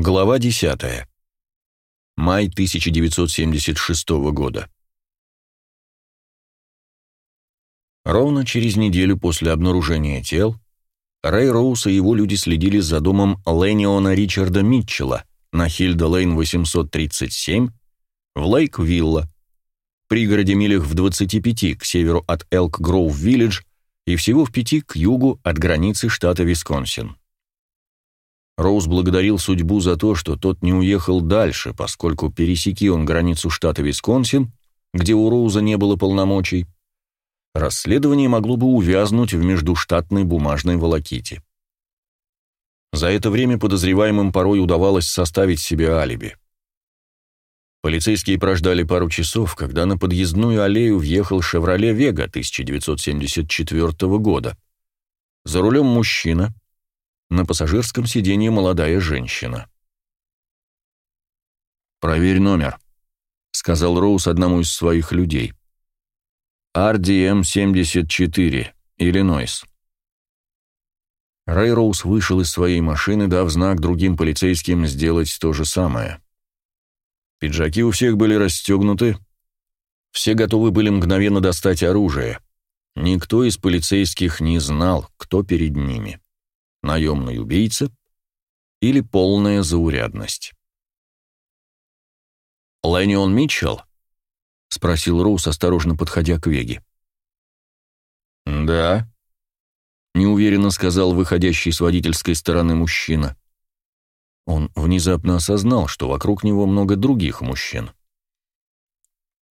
Глава 10. Май 1976 года. Ровно через неделю после обнаружения тел Рэй Роуз и его люди следили за домом Лэниона Ричарда Митчелла на Хильда-Лейн 837 в Лейк-Вилла, пригороде милях в 25 к северу от Элк-Гроув-Виллидж и всего в пяти к югу от границы штата Висконсин. Роуз благодарил судьбу за то, что тот не уехал дальше, поскольку пересеки он границу штата Висконсин, где у Роуза не было полномочий, расследование могло бы увязнуть в междуштатной бумажной волоките. За это время подозреваемым порой удавалось составить себе алиби. Полицейские прождали пару часов, когда на подъездную аллею въехал «Шевроле Вега» 1974 года. За рулем мужчина, на пассажирском сиденье молодая женщина. «Проверь номер», — сказал Роуз одному из своих людей. «RDM-74, Иллинойс». Рэй Роуз вышел из своей машины, дав знак другим полицейским сделать то же самое. Пиджаки у всех были расстегнуты, все готовы были мгновенно достать оружие. Никто из полицейских не знал, кто перед ними наемный убийца или полная заурядность. «Лэнион Митчелл?» — спросил Роуз, осторожно подходя к Веге. «Да», — неуверенно сказал выходящий с водительской стороны мужчина. Он внезапно осознал, что вокруг него много других мужчин.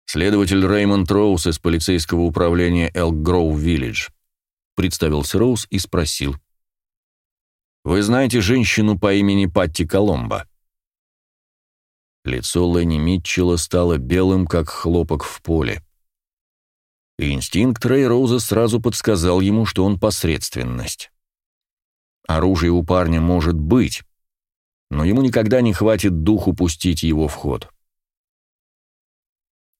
«Следователь Рэймонд Роуз из полицейского управления Элк Гроув Виллидж», — представился Роуз и спросил. Вы знаете женщину по имени Патти Коломбо?» Лицо Ленни Митчелла стало белым, как хлопок в поле. Инстинкт Рэй Роуза сразу подсказал ему, что он посредственность. Оружие у парня может быть, но ему никогда не хватит духу пустить его в ход.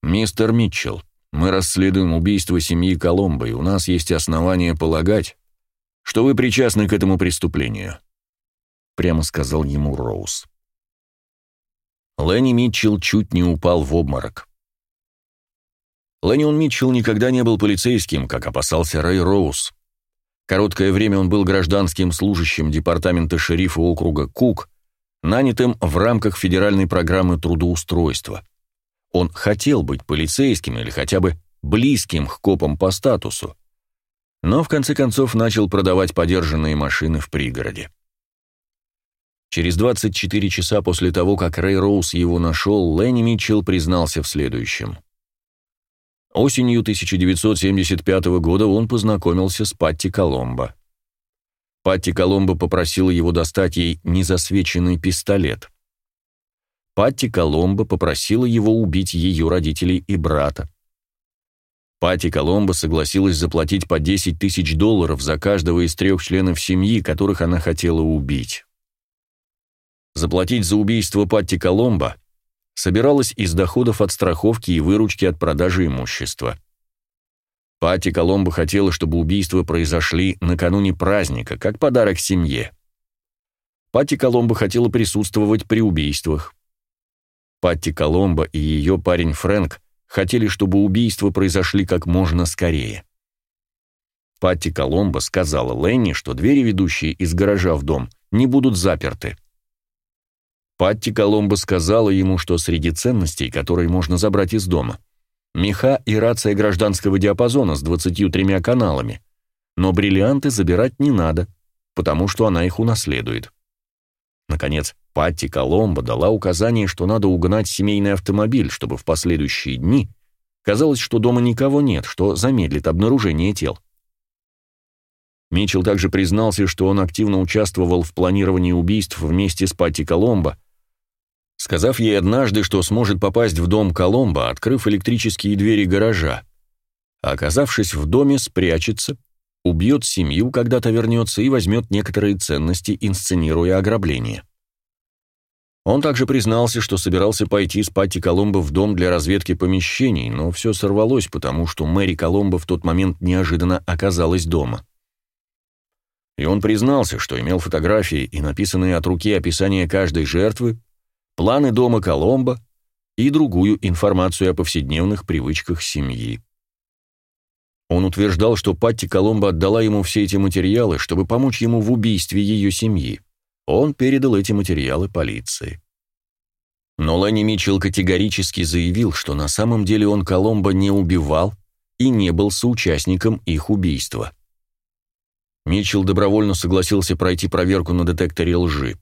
«Мистер Митчелл, мы расследуем убийство семьи Коломбо, и у нас есть основания полагать, что вы причастны к этому преступлению», — прямо сказал ему Роуз. Ленни Митчелл чуть не упал в обморок. Леннион Митчелл никогда не был полицейским, как опасался Рэй Роуз. Короткое время он был гражданским служащим департамента шерифа округа Кук, нанятым в рамках федеральной программы трудоустройства. Он хотел быть полицейским или хотя бы близким к копам по статусу, но в конце концов начал продавать подержанные машины в пригороде. Через 24 часа после того, как Рэй Роуз его нашел, Ленни Митчелл признался в следующем. Осенью 1975 года он познакомился с Патти Коломбо. Патти Коломбо попросила его достать ей незасвеченный пистолет. Патти Коломбо попросила его убить ее родителей и брата. Пати Коломбо согласилась заплатить по 10 тысяч долларов за каждого из трех членов семьи, которых она хотела убить. Заплатить за убийство Патти Коломбо собиралась из доходов от страховки и выручки от продажи имущества. Патти Коломбо хотела, чтобы убийства произошли накануне праздника, как подарок семье. Патти Коломбо хотела присутствовать при убийствах. Патти Коломбо и ее парень Фрэнк хотели, чтобы убийства произошли как можно скорее. Патти Коломбо сказала Ленни, что двери, ведущие из гаража в дом, не будут заперты. Патти Коломбо сказала ему, что среди ценностей, которые можно забрать из дома, меха и рация гражданского диапазона с 23 каналами, но бриллианты забирать не надо, потому что она их унаследует. Наконец, Патти Коломбо дала указание, что надо угнать семейный автомобиль, чтобы в последующие дни казалось, что дома никого нет, что замедлит обнаружение тел. Митчелл также признался, что он активно участвовал в планировании убийств вместе с Патти Коломбо, сказав ей однажды, что сможет попасть в дом Коломбо, открыв электрические двери гаража. А оказавшись в доме, спрячется, убьет семью, когда-то вернется и возьмет некоторые ценности, инсценируя ограбление. Он также признался, что собирался пойти с Патти Коломбо в дом для разведки помещений, но все сорвалось, потому что Мэри Коломбо в тот момент неожиданно оказалась дома. И он признался, что имел фотографии и написанные от руки описания каждой жертвы, планы дома Коломбо и другую информацию о повседневных привычках семьи. Он утверждал, что Патти Коломбо отдала ему все эти материалы, чтобы помочь ему в убийстве ее семьи. Он передал эти материалы полиции. Но Ленни Митчелл категорически заявил, что на самом деле он Коломбо не убивал и не был соучастником их убийства. Митчелл добровольно согласился пройти проверку на детекторе лжи.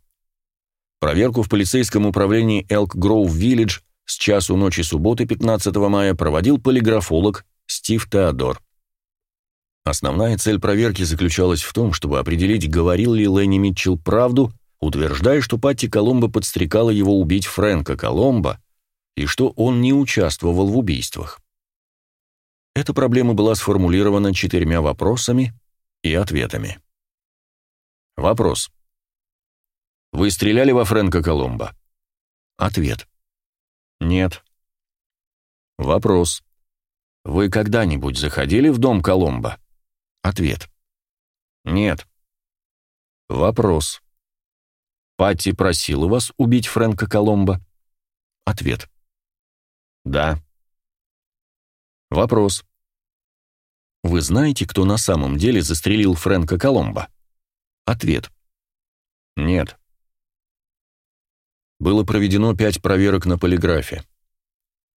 Проверку в полицейском управлении Элк Гроув Виллидж с часу ночи субботы 15 мая проводил полиграфолог Стив Теодор. Основная цель проверки заключалась в том, чтобы определить, говорил ли Ленни Митчелл правду, утверждая, что Патти Коломбо подстрекала его убить Фрэнка Коломбо и что он не участвовал в убийствах. Эта проблема была сформулирована четырьмя вопросами и ответами. Вопрос. Вы стреляли во Фрэнка Коломбо? Ответ. Нет. Вопрос. Вы когда-нибудь заходили в дом Коломбо? Ответ. Нет. Вопрос. Патти просила вас убить Фрэнка Коломбо? Ответ. Да. Вопрос. Вы знаете, кто на самом деле застрелил Фрэнка Коломбо? Ответ. Нет. Было проведено пять проверок на полиграфе.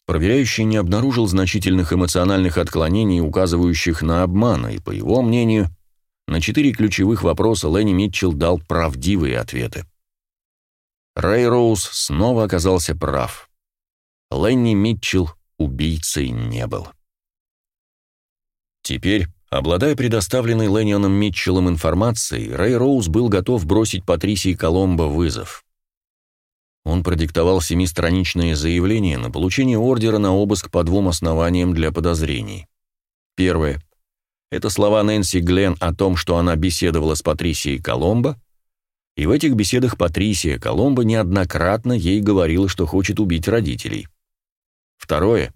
Проверяющий не обнаружил значительных эмоциональных отклонений, указывающих на обман, и, по его мнению, на четыре ключевых вопроса Ленни Митчелл дал правдивые ответы. Рэй Роуз снова оказался прав. Ленни Митчелл убийцей не был. Теперь, обладая предоставленной Леннионом Митчеллом информацией, Рэй Роуз был готов бросить Патрисии Коломбо вызов. Он продиктовал семистраничное заявление на получение ордера на обыск по двум основаниям для подозрений. Первое. Это слова Нэнси Глен о том, что она беседовала с Патрисией Коломбо, и в этих беседах Патрисия Коломбо неоднократно ей говорила, что хочет убить родителей. Второе.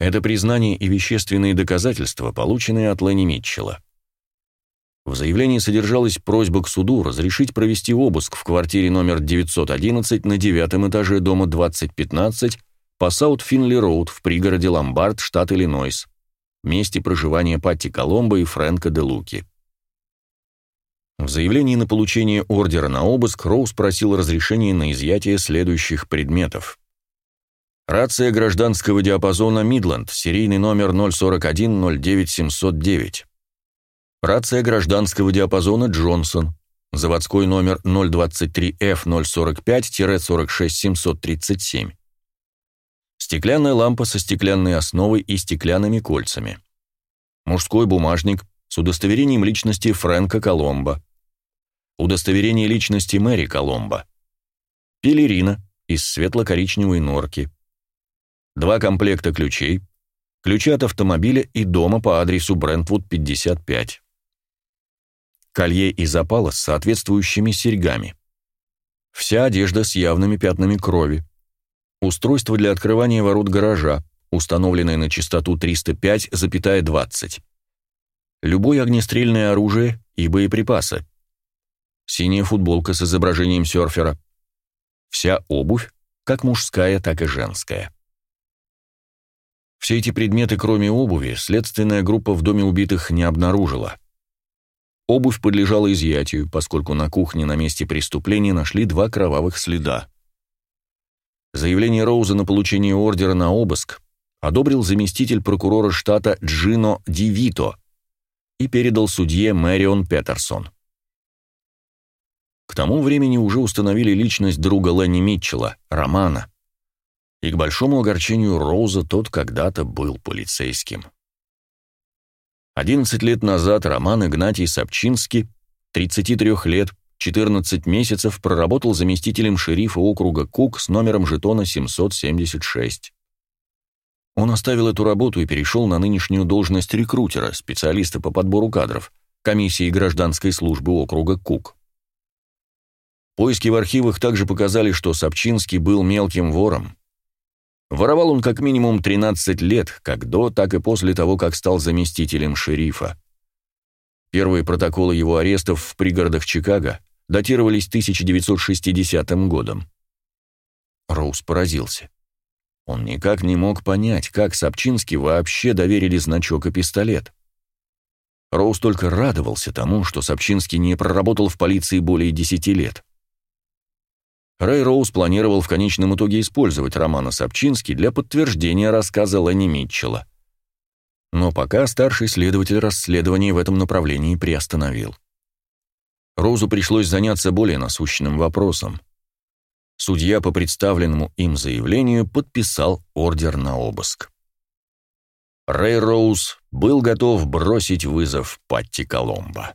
Это признание и вещественные доказательства, полученные от Ленни Митчелла. В заявлении содержалась просьба к суду разрешить провести обыск в квартире номер 911 на девятом этаже дома 2015 по Саут-Финли-Роуд в пригороде Ломбард, штат Иллинойс, месте проживания Патти Коломбо и Фрэнка де Луки. В заявлении на получение ордера на обыск Роуз просил разрешения на изъятие следующих предметов. Рация гражданского диапазона «Мидленд», серийный номер 041 09 709. Рация гражданского диапазона «Джонсон», заводской номер 023F045-46737. Стеклянная лампа со стеклянной основой и стеклянными кольцами. Мужской бумажник с удостоверением личности Фрэнка Коломбо. Удостоверение личности Мэри Коломбо. Пелерина из светло-коричневой норки. Два комплекта ключей. Ключи от автомобиля и дома по адресу Брентвуд, 55 колье из опала с соответствующими серьгами. Вся одежда с явными пятнами крови. Устройство для открывания ворот гаража, установленное на частоту 305,20. Любое огнестрельное оружие и боеприпасы. Синяя футболка с изображением серфера. Вся обувь, как мужская, так и женская. Все эти предметы, кроме обуви, следственная группа в доме убитых не обнаружила. Обувь подлежала изъятию, поскольку на кухне на месте преступления нашли два кровавых следа. Заявление Роуза на получение ордера на обыск одобрил заместитель прокурора штата Джино Дивито и передал судье Мэрион Петерсон. К тому времени уже установили личность друга Ленни Митчелла, Романа, и к большому огорчению Роуза тот когда-то был полицейским. 11 лет назад Роман Игнатий Сапчинский, 33 лет, 14 месяцев проработал заместителем шерифа округа Кук с номером жетона 776. Он оставил эту работу и перешел на нынешнюю должность рекрутера, специалиста по подбору кадров, комиссии гражданской службы округа Кук. Поиски в архивах также показали, что Сапчинский был мелким вором, Воровал он как минимум 13 лет, как до, так и после того, как стал заместителем шерифа. Первые протоколы его арестов в пригородах Чикаго датировались 1960 годом. Роуз поразился. Он никак не мог понять, как Собчински вообще доверили значок и пистолет. Роуз только радовался тому, что Собчинский не проработал в полиции более десяти лет. Рэй Роуз планировал в конечном итоге использовать Романа Собчински для подтверждения рассказа Ленни Митчелла. Но пока старший следователь расследования в этом направлении приостановил. Роузу пришлось заняться более насущным вопросом – судья по представленному им заявлению подписал ордер на обыск. Рэй Роуз был готов бросить вызов Патти Коломбо.